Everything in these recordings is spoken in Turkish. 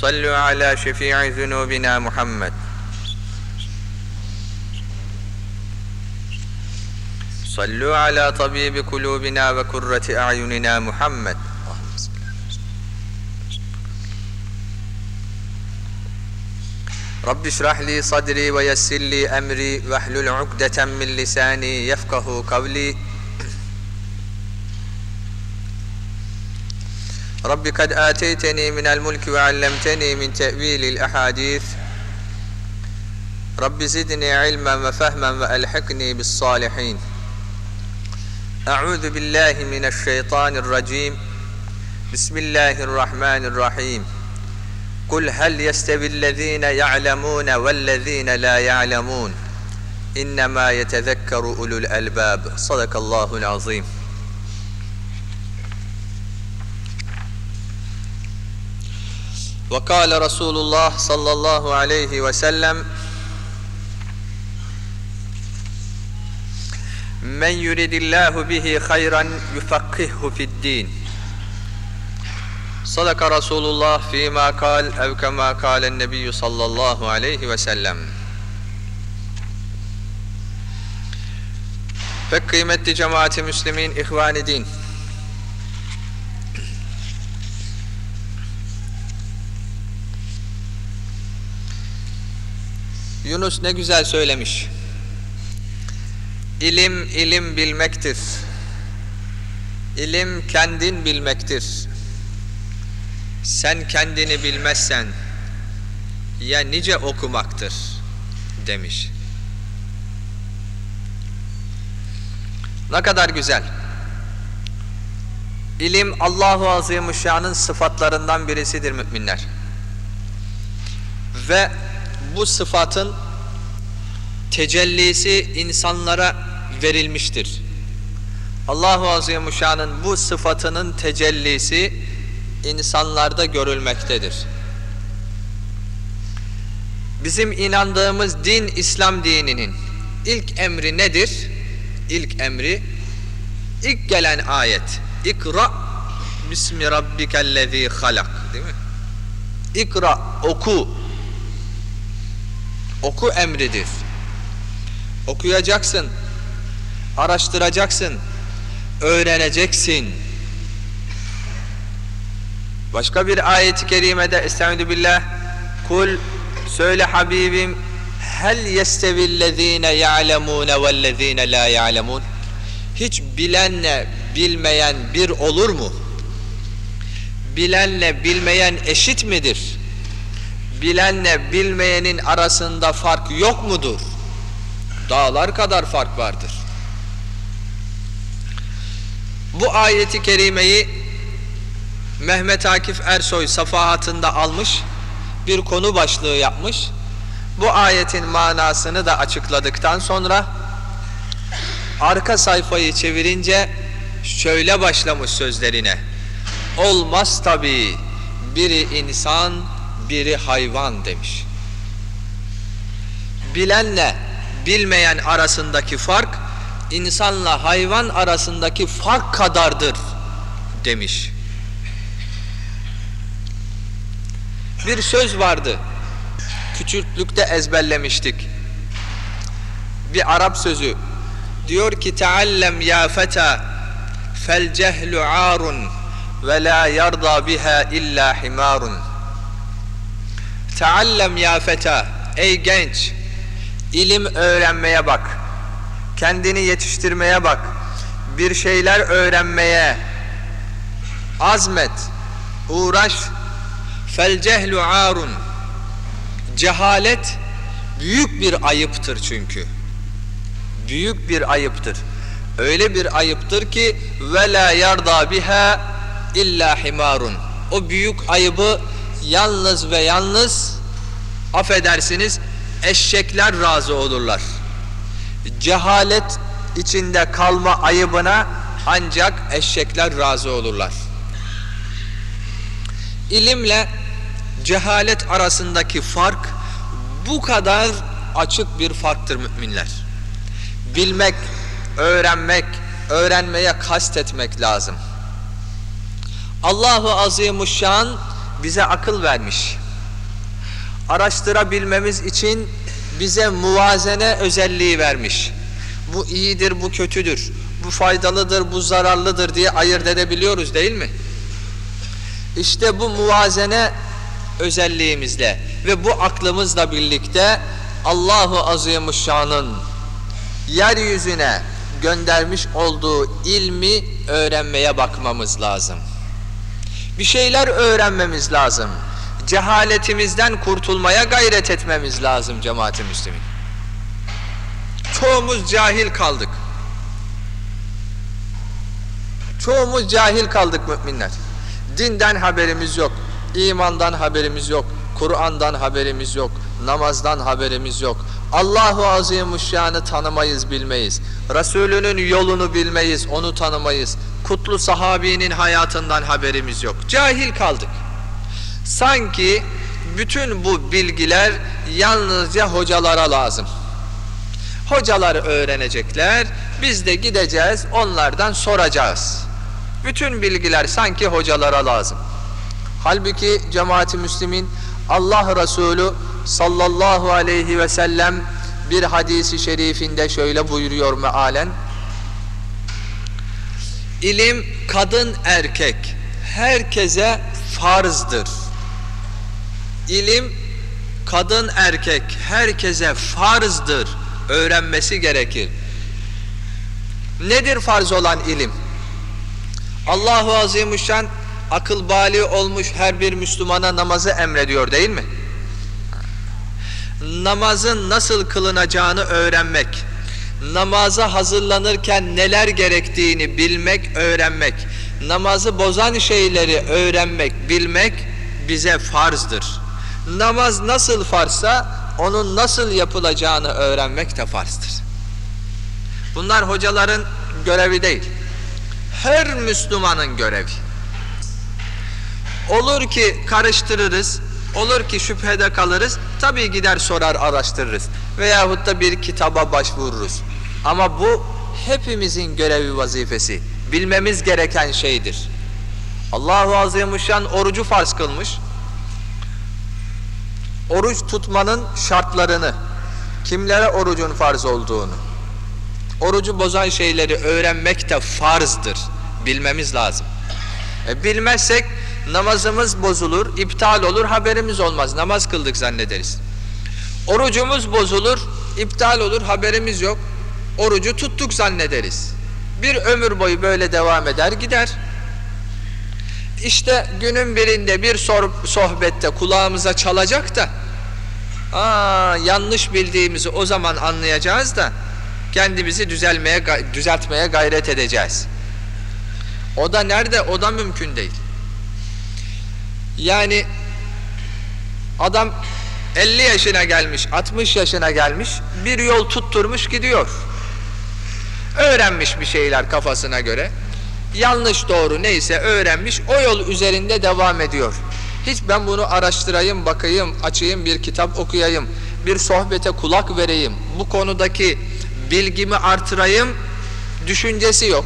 صلوا على شفيع ذنوبنا محمد. صلوا على طبيب قلوبنا وكرة أعيننا محمد. رب اشرح لي صدري ويسر لي أمري واحلل عقدة من لساني يفقه قولي. رب قد آتيتني من الملك وعلمتني من تأويل الأحاديث. رب زدني علما وفهما وألحقني بالصالحين. أعوذ بالله من الشيطان الرجيم. بسم الله الرحمن الرحيم. قل هل يستوي الذين يعلمون والذين لا يعلمون؟ إنما يتذكر أولو الألباب. صدق الله العظيم. وقال رسول الله صلى الله عليه وسلم من يريد الله به خيرا يفقهه في الدين صدق رسول الله فيما قال أو كما قال النبي صلى الله عليه وسلم Pek kıymetli cemaati müslimin, ihvan din. Yunus ne güzel söylemiş. İlim ilim bilmektir. İlim kendin bilmektir. Sen kendini bilmezsen ya nice okumaktır demiş. Ne kadar güzel. İlim Allahu Azimüşşan'ın sıfatlarından birisidir müminler. Ve bu sıfatın tecellisi insanlara verilmiştir. Allahu Azimuşşan'ın bu sıfatının tecellisi insanlarda görülmektedir. Bizim inandığımız din İslam dininin ilk emri nedir? İlk emri ilk gelen ayet. İkra bismi rabbikellezî halak. Değil mi? İkra oku. Oku emridir. Okuyacaksın. Araştıracaksın. Öğreneceksin. Başka bir ayet-i kerimede Estaizu billah Kul söyle Habibim hel yestevillezine ya'lemune vellezine la ya'lemun Hiç bilenle bilmeyen bir olur mu? Bilenle bilmeyen eşit midir? Bilenle bilmeyenin arasında fark yok mudur? Dağlar kadar fark vardır. Bu ayeti kerimeyi Mehmet Akif Ersoy safahatında almış, bir konu başlığı yapmış. Bu ayetin manasını da açıkladıktan sonra arka sayfayı çevirince şöyle başlamış sözlerine. Olmaz tabi biri insan, biri hayvan demiş. Bilenle bilmeyen arasındaki fark insanla hayvan arasındaki fark kadardır demiş. Bir söz vardı. Küçüklükte ezberlemiştik. Bir Arap sözü. Diyor ki Teallem ya feta fel cehlu arun ve la yarda biha illa himarun. Teallem ya feta ey genç ilim öğrenmeye bak. Kendini yetiştirmeye bak. Bir şeyler öğrenmeye azmet. Uğraş Fel cehlu arun. Cehalet büyük bir ayıptır çünkü. Büyük bir ayıptır. Öyle bir ayıptır ki ve la yarda biha illa himarun. O büyük ayıbı yalnız ve yalnız affedersiniz eşekler razı olurlar. Cehalet içinde kalma ayıbına ancak eşekler razı olurlar. İlimle cehalet arasındaki fark bu kadar açık bir farktır müminler. Bilmek, öğrenmek, öğrenmeye kastetmek lazım. Allahu Azimuşşan bize akıl vermiş. Araştırabilmemiz için bize muvazene özelliği vermiş. Bu iyidir, bu kötüdür, bu faydalıdır, bu zararlıdır diye ayırt edebiliyoruz değil mi? İşte bu muvazene özelliğimizle ve bu aklımızla birlikte Allahu Azimuşşan'ın yeryüzüne göndermiş olduğu ilmi öğrenmeye bakmamız lazım. Bir şeyler öğrenmemiz lazım. Cehaletimizden kurtulmaya gayret etmemiz lazım cemaat-i. Çoğumuz cahil kaldık. Çoğumuz cahil kaldık müminler. Dinden haberimiz yok, imandan haberimiz yok, Kur'an'dan haberimiz yok, namazdan haberimiz yok. Allahu Azimuşşan'ı tanımayız, bilmeyiz. Resulünün yolunu bilmeyiz, onu tanımayız. Kutlu sahabinin hayatından haberimiz yok. Cahil kaldık. Sanki bütün bu bilgiler yalnızca hocalara lazım. Hocalar öğrenecekler, biz de gideceğiz, onlardan soracağız. Bütün bilgiler sanki hocalara lazım. Halbuki cemaati müslimin Allah Resulü sallallahu aleyhi ve sellem bir hadisi şerifinde şöyle buyuruyor mealen. İlim kadın erkek herkese farzdır. İlim kadın erkek herkese farzdır. Öğrenmesi gerekir. Nedir farz olan ilim? Allahu Azimuşşan akıl bali olmuş her bir Müslümana namazı emrediyor değil mi? Namazın nasıl kılınacağını öğrenmek, namaza hazırlanırken neler gerektiğini bilmek, öğrenmek, namazı bozan şeyleri öğrenmek, bilmek bize farzdır. Namaz nasıl farzsa onun nasıl yapılacağını öğrenmek de farzdır. Bunlar hocaların görevi değil. Her Müslümanın görevi. Olur ki karıştırırız, olur ki şüphede kalırız, tabii gider sorar araştırırız. Veyahut da bir kitaba başvururuz. Ama bu hepimizin görevi vazifesi. Bilmemiz gereken şeydir. Allahu Azimuşşan orucu farz kılmış. Oruç tutmanın şartlarını, kimlere orucun farz olduğunu, orucu bozan şeyleri öğrenmek de farzdır. Bilmemiz lazım. E, bilmezsek namazımız bozulur, iptal olur, haberimiz olmaz. Namaz kıldık zannederiz. Orucumuz bozulur, iptal olur, haberimiz yok. Orucu tuttuk zannederiz. Bir ömür boyu böyle devam eder gider. İşte günün birinde bir sohbette kulağımıza çalacak da aa, yanlış bildiğimizi o zaman anlayacağız da kendimizi düzelmeye düzeltmeye gayret edeceğiz. O da nerede? O da mümkün değil. Yani adam 50 yaşına gelmiş, 60 yaşına gelmiş, bir yol tutturmuş gidiyor. Öğrenmiş bir şeyler kafasına göre. Yanlış doğru neyse öğrenmiş, o yol üzerinde devam ediyor. Hiç ben bunu araştırayım, bakayım, açayım, bir kitap okuyayım, bir sohbete kulak vereyim, bu konudaki bilgimi artırayım düşüncesi yok.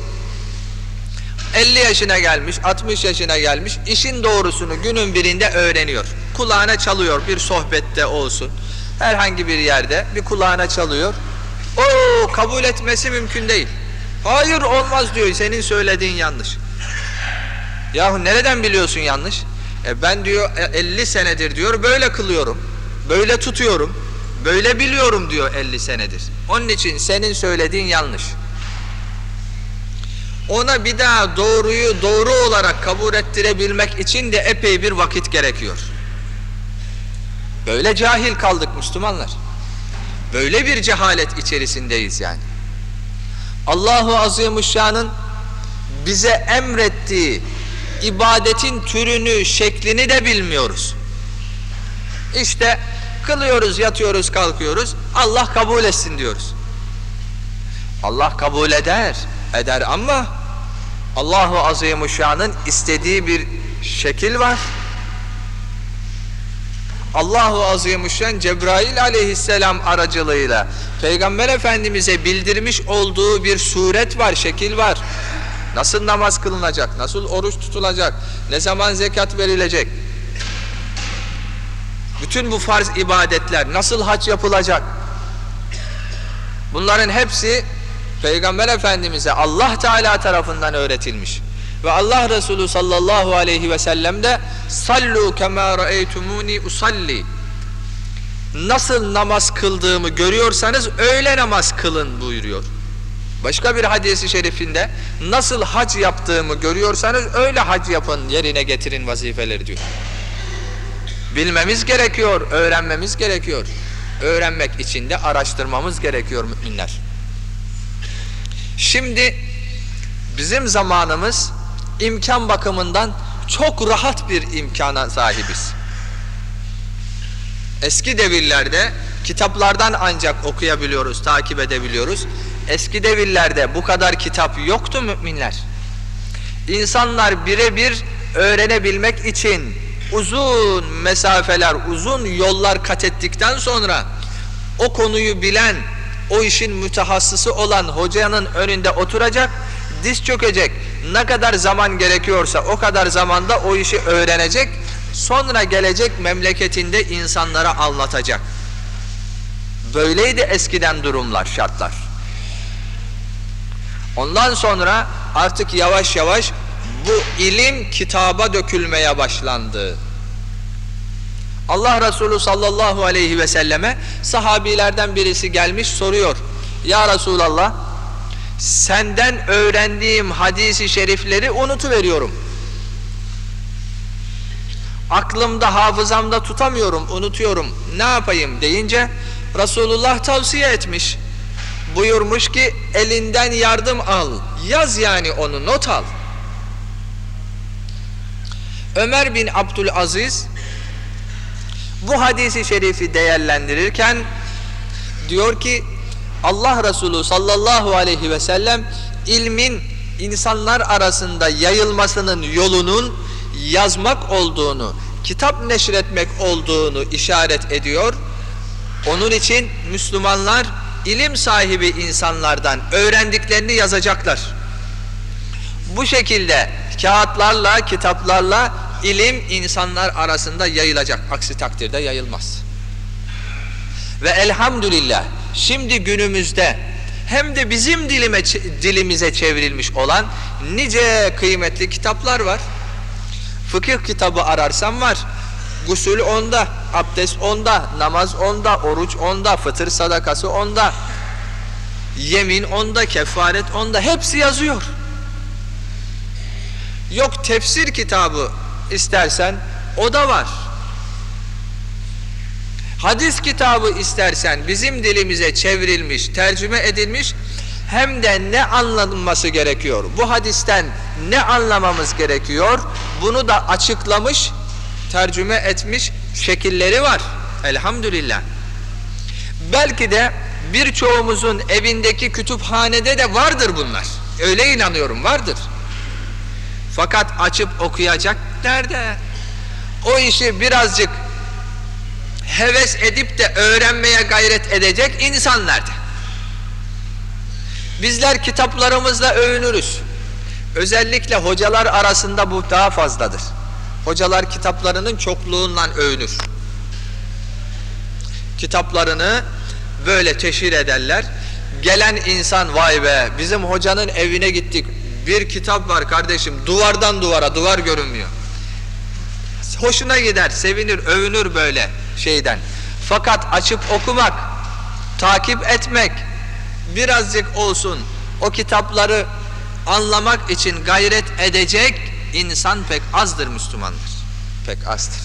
50 yaşına gelmiş, 60 yaşına gelmiş, işin doğrusunu günün birinde öğreniyor. Kulağına çalıyor bir sohbette olsun. Herhangi bir yerde bir kulağına çalıyor. O kabul etmesi mümkün değil. Hayır olmaz diyor. Senin söylediğin yanlış. Yahu nereden biliyorsun yanlış? E ben diyor 50 senedir diyor böyle kılıyorum. Böyle tutuyorum. Böyle biliyorum diyor 50 senedir. Onun için senin söylediğin yanlış. Ona bir daha doğruyu doğru olarak kabul ettirebilmek için de epey bir vakit gerekiyor. Böyle cahil kaldık Müslümanlar. Böyle bir cehalet içerisindeyiz yani. Allahu Azimuşşan'ın bize emrettiği ibadetin türünü, şeklini de bilmiyoruz. İşte Kılıyoruz, yatıyoruz, kalkıyoruz. Allah kabul etsin diyoruz. Allah kabul eder, eder ama Allahu Azimuşşan'ın istediği bir şekil var. Allahu Azimuşşan Cebrail aleyhisselam aracılığıyla Peygamber Efendimiz'e bildirmiş olduğu bir suret var, şekil var. Nasıl namaz kılınacak, nasıl oruç tutulacak, ne zaman zekat verilecek. Bütün bu farz ibadetler nasıl hac yapılacak? Bunların hepsi Peygamber Efendimiz'e Allah Teala tarafından öğretilmiş. Ve Allah Resulü sallallahu aleyhi ve sellem de sallu kema ra'eytumuni usalli nasıl namaz kıldığımı görüyorsanız öyle namaz kılın buyuruyor. Başka bir hadisi şerifinde nasıl hac yaptığımı görüyorsanız öyle hac yapın yerine getirin vazifeleri diyor. Bilmemiz gerekiyor, öğrenmemiz gerekiyor. Öğrenmek için de araştırmamız gerekiyor müminler. Şimdi bizim zamanımız imkan bakımından çok rahat bir imkana sahibiz. Eski devirlerde kitaplardan ancak okuyabiliyoruz, takip edebiliyoruz. Eski devirlerde bu kadar kitap yoktu müminler. İnsanlar birebir öğrenebilmek için uzun mesafeler, uzun yollar kat ettikten sonra o konuyu bilen, o işin mütehassısı olan hocanın önünde oturacak, diz çökecek. Ne kadar zaman gerekiyorsa o kadar zamanda o işi öğrenecek, sonra gelecek memleketinde insanlara anlatacak. Böyleydi eskiden durumlar, şartlar. Ondan sonra artık yavaş yavaş bu ilim kitaba dökülmeye başlandı. Allah Resulü sallallahu aleyhi ve selleme sahabilerden birisi gelmiş soruyor. Ya Resulallah senden öğrendiğim hadisi şerifleri unutuveriyorum. Aklımda hafızamda tutamıyorum unutuyorum ne yapayım deyince Resulullah tavsiye etmiş. Buyurmuş ki elinden yardım al yaz yani onu not al. Ömer bin Abdülaziz bu hadisi şerifi değerlendirirken diyor ki Allah Resulü sallallahu aleyhi ve sellem ilmin insanlar arasında yayılmasının yolunun yazmak olduğunu, kitap neşretmek olduğunu işaret ediyor. Onun için Müslümanlar ilim sahibi insanlardan öğrendiklerini yazacaklar. Bu şekilde kağıtlarla, kitaplarla ilim insanlar arasında yayılacak. Aksi takdirde yayılmaz. Ve elhamdülillah şimdi günümüzde hem de bizim dilime, dilimize çevrilmiş olan nice kıymetli kitaplar var. Fıkıh kitabı ararsam var. Gusül onda, abdest onda, namaz onda, oruç onda, fıtır sadakası onda, yemin onda, kefaret onda, hepsi yazıyor. Yok tefsir kitabı istersen o da var. Hadis kitabı istersen bizim dilimize çevrilmiş, tercüme edilmiş hem de ne anlanması gerekiyor? Bu hadisten ne anlamamız gerekiyor? Bunu da açıklamış, tercüme etmiş şekilleri var. Elhamdülillah. Belki de birçoğumuzun evindeki kütüphanede de vardır bunlar. Öyle inanıyorum vardır. Fakat açıp okuyacak nerede? O işi birazcık heves edip de öğrenmeye gayret edecek insan nerede? Bizler kitaplarımızla övünürüz. Özellikle hocalar arasında bu daha fazladır. Hocalar kitaplarının çokluğundan övünür. Kitaplarını böyle teşhir ederler. Gelen insan vay be bizim hocanın evine gittik. Bir kitap var kardeşim duvardan duvara duvar görünmüyor. Hoşuna gider, sevinir, övünür böyle şeyden. Fakat açıp okumak, takip etmek, birazcık olsun o kitapları anlamak için gayret edecek insan pek azdır Müslümandır. Pek azdır.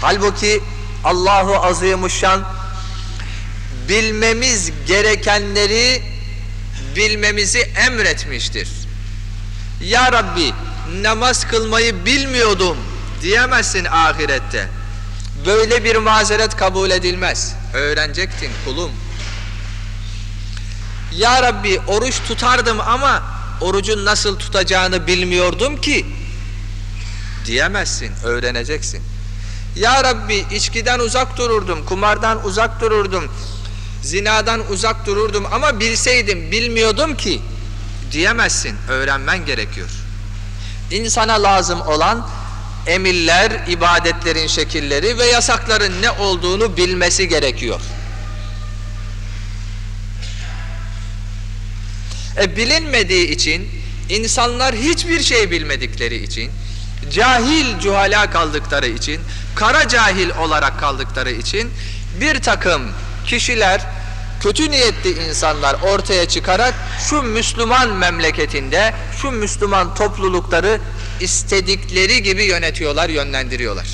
Halbuki Allahu Azimuşşan bilmemiz gerekenleri bilmemizi emretmiştir. Ya Rabbi namaz kılmayı bilmiyordum diyemezsin ahirette. Böyle bir mazeret kabul edilmez. Öğrenecektin kulum. Ya Rabbi oruç tutardım ama orucun nasıl tutacağını bilmiyordum ki diyemezsin, öğreneceksin. Ya Rabbi içkiden uzak dururdum, kumardan uzak dururdum, zinadan uzak dururdum ama bilseydim, bilmiyordum ki diyemezsin, öğrenmen gerekiyor. İnsana lazım olan emirler, ibadetlerin şekilleri ve yasakların ne olduğunu bilmesi gerekiyor. E bilinmediği için, insanlar hiçbir şey bilmedikleri için, cahil cuhala kaldıkları için, kara cahil olarak kaldıkları için bir takım kişiler, kötü niyetli insanlar ortaya çıkarak şu Müslüman memleketinde, şu Müslüman toplulukları istedikleri gibi yönetiyorlar, yönlendiriyorlar.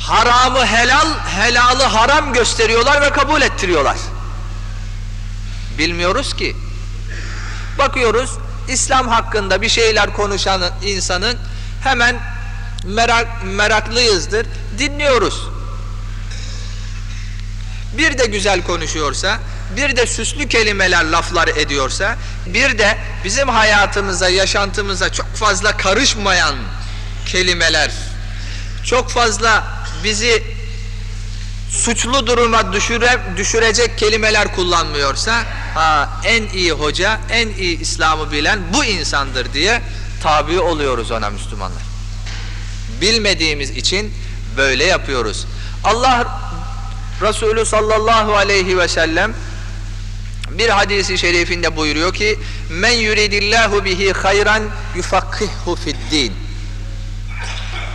Haramı helal, helalı haram gösteriyorlar ve kabul ettiriyorlar. Bilmiyoruz ki. Bakıyoruz İslam hakkında bir şeyler konuşan insanın hemen merak, meraklıyızdır, dinliyoruz. Bir de güzel konuşuyorsa, bir de süslü kelimeler, laflar ediyorsa, bir de bizim hayatımıza, yaşantımıza çok fazla karışmayan kelimeler, çok fazla bizi suçlu duruma düşüre, düşürecek kelimeler kullanmıyorsa, ha, en iyi hoca, en iyi İslam'ı bilen bu insandır diye tabi oluyoruz ona Müslümanlar. Bilmediğimiz için böyle yapıyoruz. Allah Resulü sallallahu aleyhi ve sellem bir hadisi şerifinde buyuruyor ki men yuridillahu bihi hayran yufakkihu fid-din.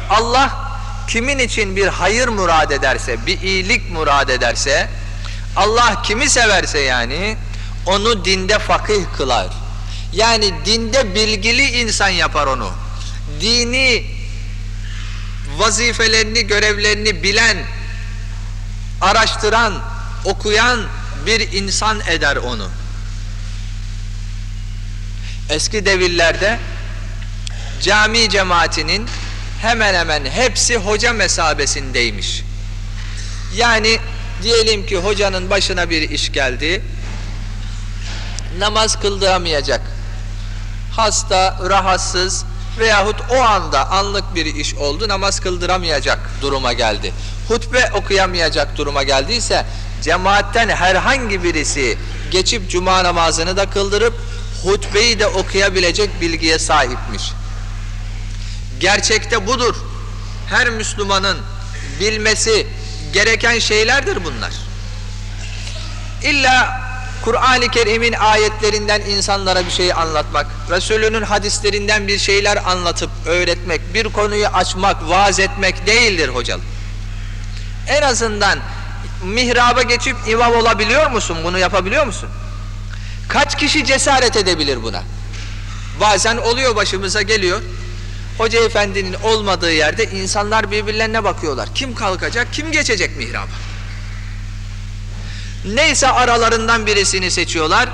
Allah kimin için bir hayır murad ederse, bir iyilik murad ederse, Allah kimi severse yani onu dinde fakih kılar. Yani dinde bilgili insan yapar onu. Dini vazifelerini, görevlerini bilen, araştıran, okuyan bir insan eder onu. Eski devirlerde cami cemaatinin hemen hemen hepsi hoca mesabesindeymiş. Yani diyelim ki hocanın başına bir iş geldi, namaz kıldıramayacak, hasta, rahatsız veyahut o anda anlık bir iş oldu, namaz kıldıramayacak duruma geldi. Hutbe okuyamayacak duruma geldiyse, cemaatten herhangi birisi geçip cuma namazını da kıldırıp, hutbeyi de okuyabilecek bilgiye sahipmiş. Gerçekte budur. Her Müslümanın bilmesi gereken şeylerdir bunlar. İlla Kur'an-ı Kerim'in ayetlerinden insanlara bir şey anlatmak, Resulünün hadislerinden bir şeyler anlatıp öğretmek, bir konuyu açmak, vaaz etmek değildir hocam. En azından mihraba geçip imam olabiliyor musun? Bunu yapabiliyor musun? Kaç kişi cesaret edebilir buna? Bazen oluyor başımıza geliyor. Hoca efendinin olmadığı yerde insanlar birbirlerine bakıyorlar. Kim kalkacak, kim geçecek mihraba? Neyse aralarından birisini seçiyorlar.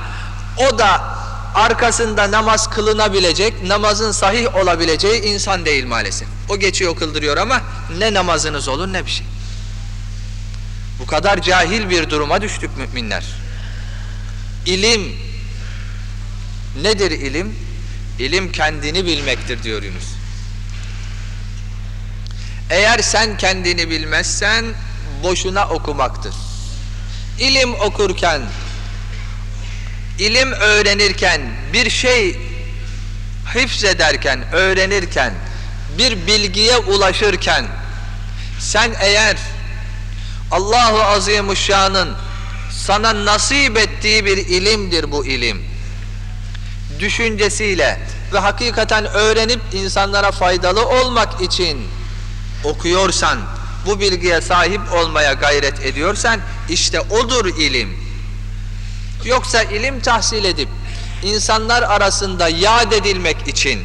O da arkasında namaz kılınabilecek, namazın sahih olabileceği insan değil maalesef. O geçiyor kıldırıyor ama ne namazınız olur ne bir şey. Bu kadar cahil bir duruma düştük müminler. İlim nedir ilim? İlim kendini bilmektir diyor Yunus. Eğer sen kendini bilmezsen boşuna okumaktır. İlim okurken, ilim öğrenirken, bir şey hifzederken, öğrenirken, bir bilgiye ulaşırken, sen eğer Allahu Azimuşşan'ın sana nasip ettiği bir ilimdir bu ilim. Düşüncesiyle ve hakikaten öğrenip insanlara faydalı olmak için okuyorsan, bu bilgiye sahip olmaya gayret ediyorsan işte odur ilim. Yoksa ilim tahsil edip insanlar arasında yad edilmek için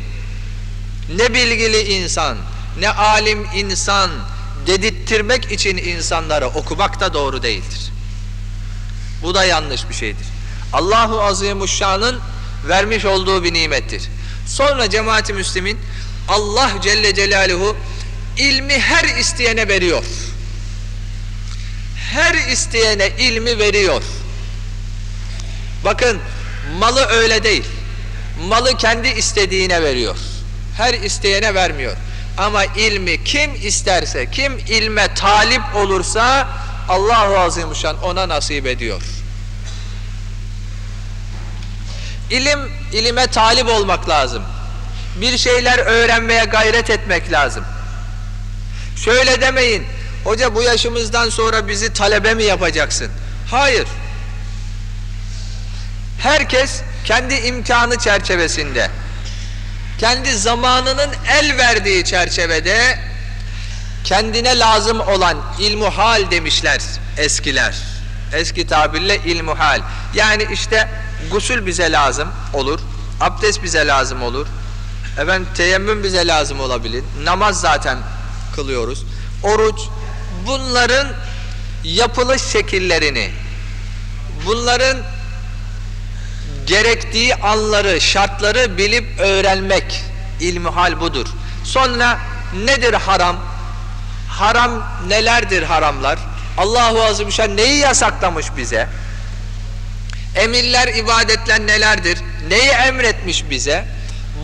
ne bilgili insan, ne alim insan dedirttirmek için insanları okumak da doğru değildir. Bu da yanlış bir şeydir. Allahu Azimuşşan'ın vermiş olduğu bir nimettir. Sonra cemaati Müslümin Allah Celle Celaluhu ilmi her isteyene veriyor. Her isteyene ilmi veriyor. Bakın malı öyle değil. Malı kendi istediğine veriyor. Her isteyene vermiyor. Ama ilmi kim isterse, kim ilme talip olursa Allahu Azimuşşan ona nasip ediyor. İlim, ilime talip olmak lazım. Bir şeyler öğrenmeye gayret etmek lazım. Şöyle demeyin, hoca bu yaşımızdan sonra bizi talebe mi yapacaksın? Hayır. Herkes kendi imkanı çerçevesinde, kendi zamanının el verdiği çerçevede kendine lazım olan ilmuhal demişler eskiler. Eski tabirle ilmuhal. Yani işte gusül bize lazım olur, abdest bize lazım olur, efendim teyemmüm bize lazım olabilir, namaz zaten kılıyoruz, oruç, bunların yapılış şekillerini, bunların gerektiği anları, şartları bilip öğrenmek ilmuhal budur. Sonra nedir haram? Haram nelerdir haramlar? Allahu Azimüşşan neyi yasaklamış bize? Emirler, ibadetler nelerdir? Neyi emretmiş bize?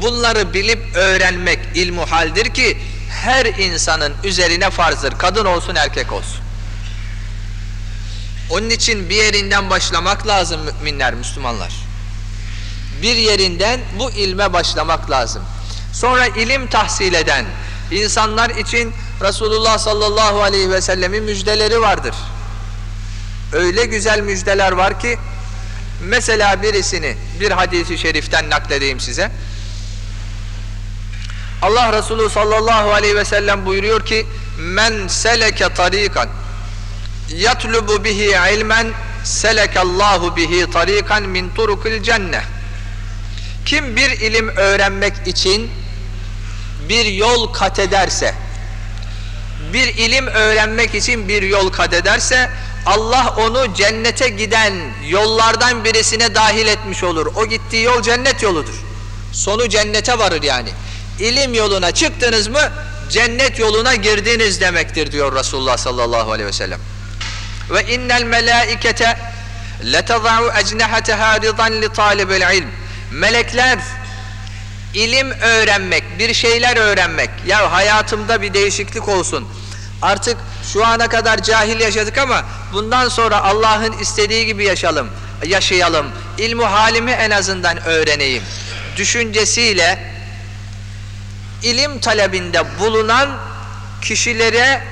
Bunları bilip öğrenmek ilmuhaldir ki her insanın üzerine farzdır. Kadın olsun erkek olsun. Onun için bir yerinden başlamak lazım müminler, Müslümanlar. Bir yerinden bu ilme başlamak lazım. Sonra ilim tahsil eden insanlar için Resulullah sallallahu aleyhi ve sellemin müjdeleri vardır. Öyle güzel müjdeler var ki mesela birisini bir hadisi şeriften nakledeyim size. Allah Resulü sallallahu aleyhi ve sellem buyuruyor ki men seleke tarikan yatlubu bihi ilmen selekallahu bihi tarikan min turukil cenneh kim bir ilim öğrenmek için bir yol kat ederse bir ilim öğrenmek için bir yol kat ederse Allah onu cennete giden yollardan birisine dahil etmiş olur. O gittiği yol cennet yoludur. Sonu cennete varır yani. İlim yoluna çıktınız mı cennet yoluna girdiniz demektir diyor Resulullah sallallahu aleyhi ve sellem. Ve innel melaikete letada'u ecnehateha ridan li talibil ilm. Melekler ilim öğrenmek, bir şeyler öğrenmek. Ya hayatımda bir değişiklik olsun. Artık şu ana kadar cahil yaşadık ama bundan sonra Allah'ın istediği gibi yaşayalım, yaşayalım. İlmu halimi en azından öğreneyim. Düşüncesiyle ilim talebinde bulunan kişilere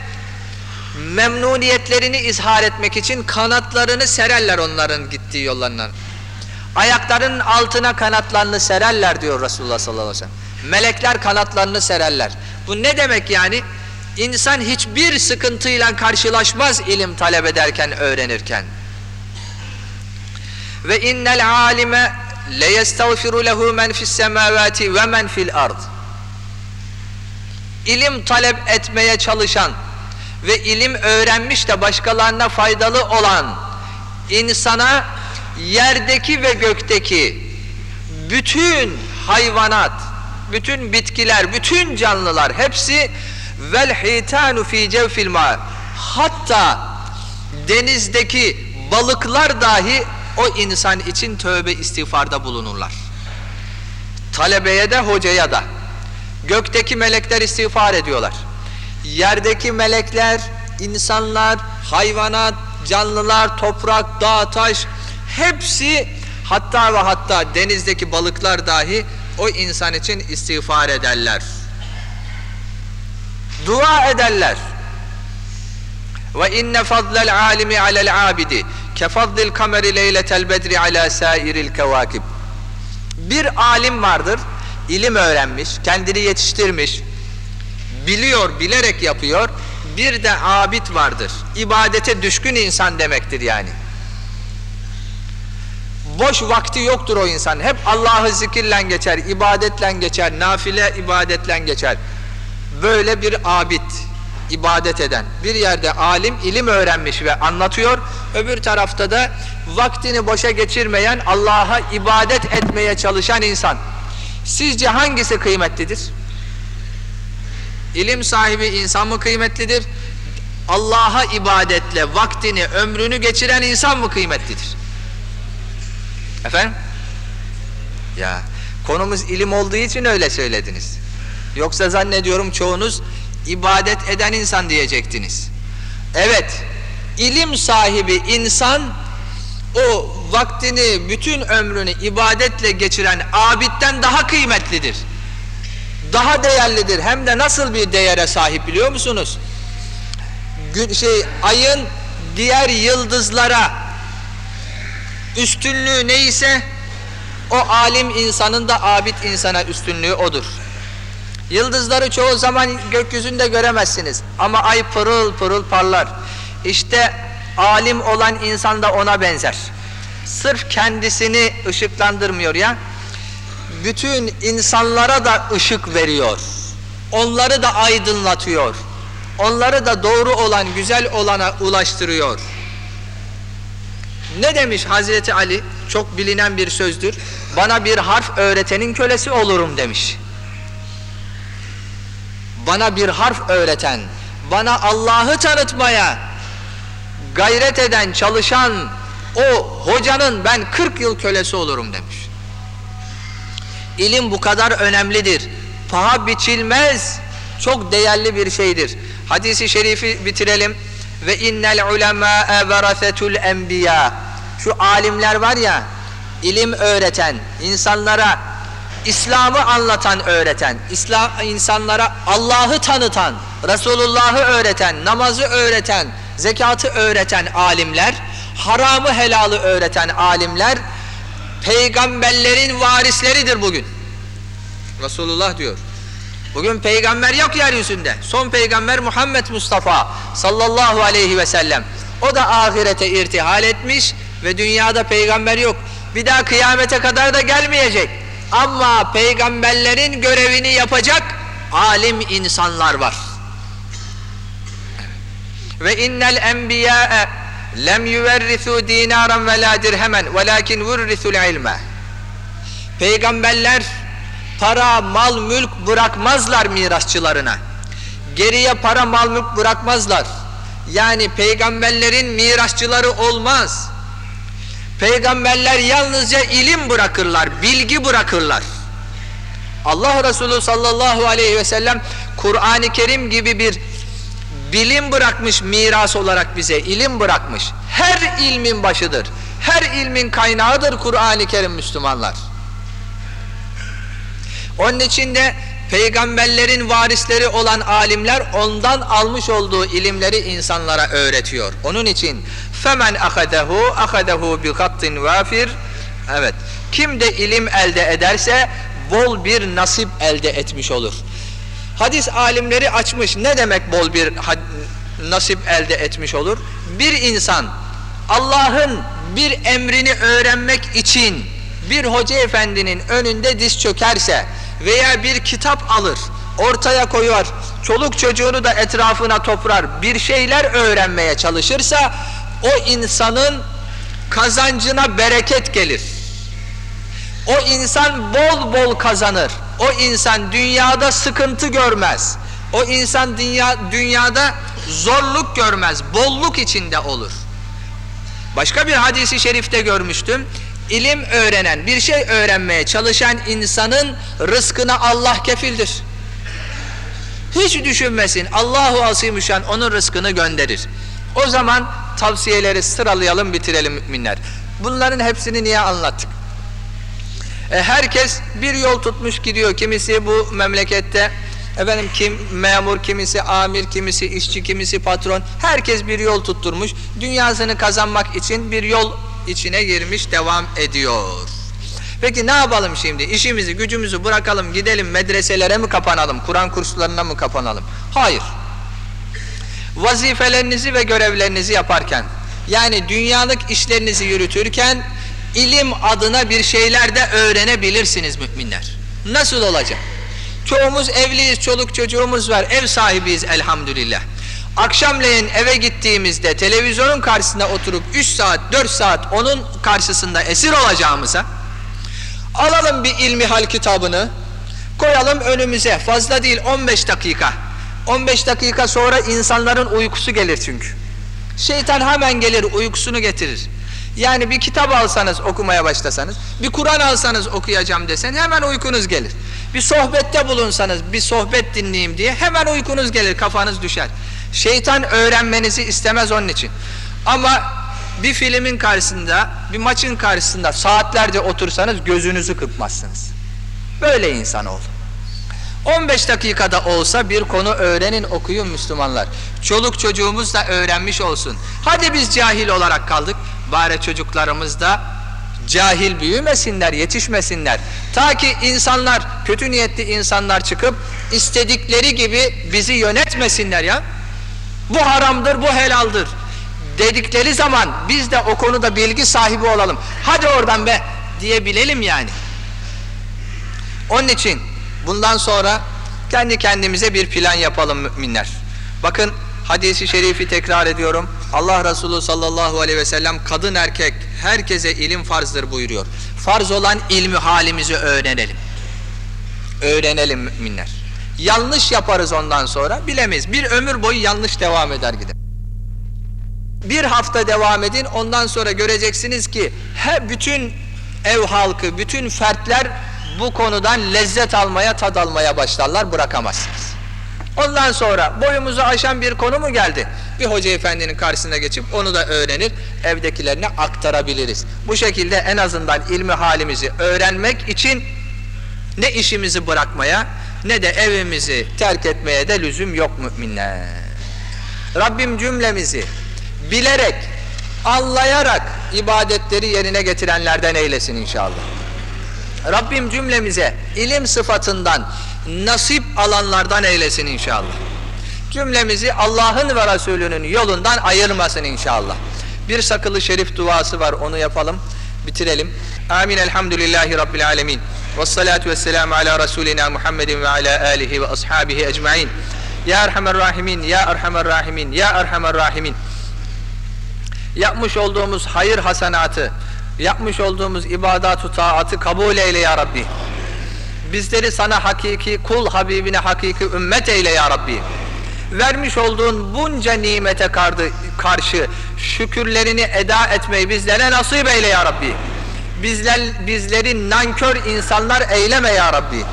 memnuniyetlerini izhar etmek için kanatlarını sererler onların gittiği yollarından. Ayakların altına kanatlarını sererler diyor Resulullah sallallahu aleyhi ve sellem. Melekler kanatlarını sererler. Bu ne demek yani? İnsan hiçbir sıkıntıyla karşılaşmaz ilim talep ederken, öğrenirken. Ve innel alime le yestağfiru lehu men fis semavati ve men fil ard. İlim talep etmeye çalışan ve ilim öğrenmiş de başkalarına faydalı olan insana yerdeki ve gökteki bütün hayvanat, bütün bitkiler, bütün canlılar hepsi vel hitanu fi hatta denizdeki balıklar dahi o insan için tövbe istiğfarda bulunurlar. Talebeye de hocaya da. Gökteki melekler istiğfar ediyorlar. Yerdeki melekler, insanlar, hayvanat, canlılar, toprak, dağ, taş hepsi hatta ve hatta denizdeki balıklar dahi o insan için istiğfar ederler. Dua ederler. Ve inne fadlel alimi alel abidi ke fadlil kameri leyletel bedri ala sairil kevakib. Bir alim vardır, ilim öğrenmiş, kendini yetiştirmiş, biliyor, bilerek yapıyor. Bir de abid vardır. İbadete düşkün insan demektir yani. Boş vakti yoktur o insan. Hep Allah'ı zikirle geçer, ibadetle geçer, nafile ibadetle geçer. Böyle bir abid, ibadet eden. Bir yerde alim ilim öğrenmiş ve anlatıyor. Öbür tarafta da vaktini boşa geçirmeyen, Allah'a ibadet etmeye çalışan insan. Sizce hangisi kıymetlidir? İlim sahibi insan mı kıymetlidir? Allah'a ibadetle vaktini, ömrünü geçiren insan mı kıymetlidir? Efendim? Ya konumuz ilim olduğu için öyle söylediniz. Yoksa zannediyorum çoğunuz ibadet eden insan diyecektiniz. Evet, ilim sahibi insan o vaktini, bütün ömrünü ibadetle geçiren abitten daha kıymetlidir. Daha değerlidir. Hem de nasıl bir değere sahip biliyor musunuz? Şey ayın diğer yıldızlara üstünlüğü neyse o alim insanın da abid insana üstünlüğü odur. Yıldızları çoğu zaman gökyüzünde göremezsiniz ama ay pırıl pırıl parlar. İşte alim olan insan da ona benzer. Sırf kendisini ışıklandırmıyor ya. Bütün insanlara da ışık veriyor. Onları da aydınlatıyor. Onları da doğru olan, güzel olana ulaştırıyor. Ne demiş Hazreti Ali? Çok bilinen bir sözdür. Bana bir harf öğretenin kölesi olurum demiş. Bana bir harf öğreten, bana Allah'ı tanıtmaya gayret eden, çalışan o hocanın ben 40 yıl kölesi olurum demiş. İlim bu kadar önemlidir. Paha biçilmez, çok değerli bir şeydir. Hadisi şerifi bitirelim. Ve innel ulemâe verasetul enbiya. Şu alimler var ya, ilim öğreten, insanlara İslam'ı anlatan, öğreten, İslam insanlara Allah'ı tanıtan, Resulullah'ı öğreten, namazı öğreten, zekatı öğreten alimler, haramı helalı öğreten alimler, peygamberlerin varisleridir bugün. Resulullah diyor. Bugün peygamber yok yeryüzünde. Son peygamber Muhammed Mustafa sallallahu aleyhi ve sellem. O da ahirete irtihal etmiş ve dünyada peygamber yok. Bir daha kıyamete kadar da gelmeyecek. Ama peygamberlerin görevini yapacak alim insanlar var. Ve innel enbiyae lem yuverrisu dinaran ve la dirhemen velakin vurrisul ilme. Peygamberler para, mal, mülk bırakmazlar mirasçılarına. Geriye para, mal, mülk bırakmazlar. Yani peygamberlerin mirasçıları olmaz. Peygamberler yalnızca ilim bırakırlar, bilgi bırakırlar. Allah Resulü sallallahu aleyhi ve sellem Kur'an-ı Kerim gibi bir bilim bırakmış miras olarak bize, ilim bırakmış. Her ilmin başıdır. Her ilmin kaynağıdır Kur'an-ı Kerim Müslümanlar. Onun için de peygamberlerin varisleri olan alimler ondan almış olduğu ilimleri insanlara öğretiyor. Onun için femen ahadehu ahadehu bi kattin vafir evet kim de ilim elde ederse bol bir nasip elde etmiş olur. Hadis alimleri açmış. Ne demek bol bir nasip elde etmiş olur? Bir insan Allah'ın bir emrini öğrenmek için bir hoca efendinin önünde diz çökerse veya bir kitap alır, ortaya koyar, çoluk çocuğunu da etrafına toplar, bir şeyler öğrenmeye çalışırsa o insanın kazancına bereket gelir. O insan bol bol kazanır. O insan dünyada sıkıntı görmez. O insan dünya, dünyada zorluk görmez. Bolluk içinde olur. Başka bir hadisi şerifte görmüştüm. İlim öğrenen, bir şey öğrenmeye çalışan insanın rızkına Allah kefildir. Hiç düşünmesin. Allahu Azimüşşan onun rızkını gönderir. O zaman tavsiyeleri sıralayalım bitirelim müminler. Bunların hepsini niye anlattık? E, herkes bir yol tutmuş gidiyor. Kimisi bu memlekette efendim kim memur, kimisi amir, kimisi işçi, kimisi patron. Herkes bir yol tutturmuş. Dünyasını kazanmak için bir yol içine girmiş devam ediyor. Peki ne yapalım şimdi? İşimizi, gücümüzü bırakalım, gidelim medreselere mi kapanalım? Kur'an kurslarına mı kapanalım? Hayır. Vazifelerinizi ve görevlerinizi yaparken, yani dünyalık işlerinizi yürütürken ilim adına bir şeyler de öğrenebilirsiniz müminler. Nasıl olacak? Çoğumuz evliyiz, çoluk çocuğumuz var, ev sahibiyiz elhamdülillah. Akşamleyin eve gittiğimizde televizyonun karşısında oturup 3 saat, 4 saat onun karşısında esir olacağımıza alalım bir ilmi hal kitabını, koyalım önümüze fazla değil 15 dakika. 15 dakika sonra insanların uykusu gelir çünkü. Şeytan hemen gelir uykusunu getirir. Yani bir kitap alsanız okumaya başlasanız, bir Kur'an alsanız okuyacağım desen hemen uykunuz gelir. Bir sohbette bulunsanız bir sohbet dinleyeyim diye hemen uykunuz gelir, kafanız düşer. Şeytan öğrenmenizi istemez onun için. Ama bir filmin karşısında, bir maçın karşısında saatlerce otursanız gözünüzü kırpmazsınız. Böyle insan olun. 15 dakikada olsa bir konu öğrenin okuyun Müslümanlar. Çoluk çocuğumuz da öğrenmiş olsun. Hadi biz cahil olarak kaldık. Bari çocuklarımız da cahil büyümesinler, yetişmesinler. Ta ki insanlar, kötü niyetli insanlar çıkıp istedikleri gibi bizi yönetmesinler ya. Bu haramdır, bu helaldir dedikleri zaman biz de o konuda bilgi sahibi olalım. Hadi oradan be diyebilelim yani. Onun için bundan sonra kendi kendimize bir plan yapalım müminler. Bakın hadisi şerifi tekrar ediyorum. Allah Resulü sallallahu aleyhi ve sellem kadın erkek herkese ilim farzdır buyuruyor. Farz olan ilmi halimizi öğrenelim. Öğrenelim müminler. Yanlış yaparız ondan sonra bilemeyiz. Bir ömür boyu yanlış devam eder gider. Bir hafta devam edin ondan sonra göreceksiniz ki he, bütün ev halkı, bütün fertler bu konudan lezzet almaya, tad almaya başlarlar bırakamazsınız. Ondan sonra boyumuzu aşan bir konu mu geldi? Bir hoca efendinin karşısına geçip onu da öğrenir, evdekilerine aktarabiliriz. Bu şekilde en azından ilmi halimizi öğrenmek için ne işimizi bırakmaya ne de evimizi terk etmeye de lüzum yok müminler. Rabbim cümlemizi bilerek, anlayarak ibadetleri yerine getirenlerden eylesin inşallah. Rabbim cümlemize ilim sıfatından nasip alanlardan eylesin inşallah. Cümlemizi Allah'ın ve Resulünün yolundan ayırmasın inşallah. Bir sakılı şerif duası var onu yapalım, bitirelim. Amin elhamdülillahi rabbil alemin. Ve salatu ve selamu ala Resulina Muhammedin ve ala alihi ve ashabihi ecmain. Ya Erhamer Rahimin, Ya Erhamer Rahimin, Ya Erhamer Rahimin. Yapmış olduğumuz hayır hasenatı, yapmış olduğumuz ibadat-ı taatı kabul eyle ya Rabbi. Bizleri sana hakiki kul Habibine hakiki ümmet eyle ya Rabbi. Vermiş olduğun bunca nimete karşı şükürlerini eda etmeyi bizlere nasip eyle ya Rabbi. Bizler, bizleri nankör insanlar eyleme ya Rabbi.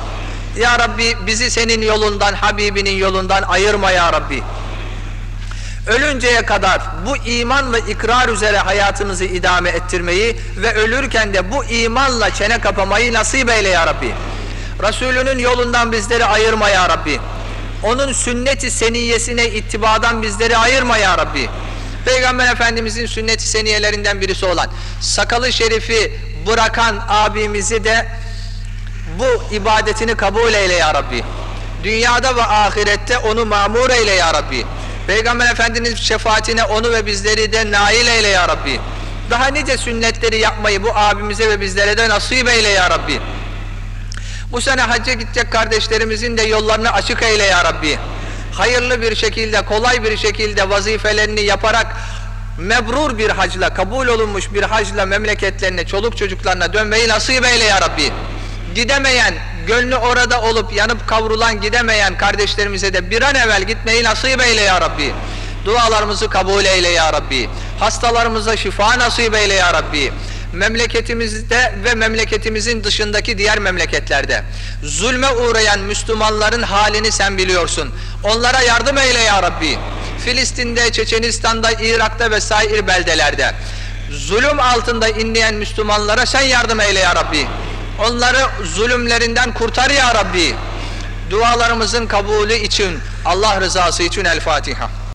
Ya Rabbi bizi senin yolundan, Habibinin yolundan ayırma ya Rabbi. Ölünceye kadar bu iman ve ikrar üzere hayatımızı idame ettirmeyi ve ölürken de bu imanla çene kapamayı nasip eyle ya Rabbi. Resulünün yolundan bizleri ayırma ya Rabbi. Onun sünnet-i seniyesine ittibadan bizleri ayırma ya Rabbi. Peygamber Efendimizin sünnet-i seniyelerinden birisi olan sakalı şerifi bırakan abimizi de bu ibadetini kabul eyle ya Rabbi. Dünyada ve ahirette onu mamur eyle ya Rabbi. Peygamber Efendimiz şefaatine onu ve bizleri de nail eyle ya Rabbi. Daha nice sünnetleri yapmayı bu abimize ve bizlere de nasip eyle ya Rabbi. Bu sene hacca gidecek kardeşlerimizin de yollarını açık eyle ya Rabbi. Hayırlı bir şekilde, kolay bir şekilde vazifelerini yaparak mebrur bir hacla, kabul olunmuş bir hacla memleketlerine, çoluk çocuklarına dönmeyi nasip eyle ya Rabbi. Gidemeyen, gönlü orada olup yanıp kavrulan gidemeyen kardeşlerimize de bir an evvel gitmeyi nasip eyle ya Rabbi. Dualarımızı kabul eyle ya Rabbi. Hastalarımıza şifa nasip eyle ya Rabbi. Memleketimizde ve memleketimizin dışındaki diğer memleketlerde zulme uğrayan Müslümanların halini sen biliyorsun. Onlara yardım eyle ya Rabbi. Filistin'de, Çeçenistan'da, Irak'ta vesaire beldelerde zulüm altında inleyen Müslümanlara sen yardım eyle ya Rabbi. Onları zulümlerinden kurtar ya Rabbi. Dualarımızın kabulü için, Allah rızası için El Fatiha.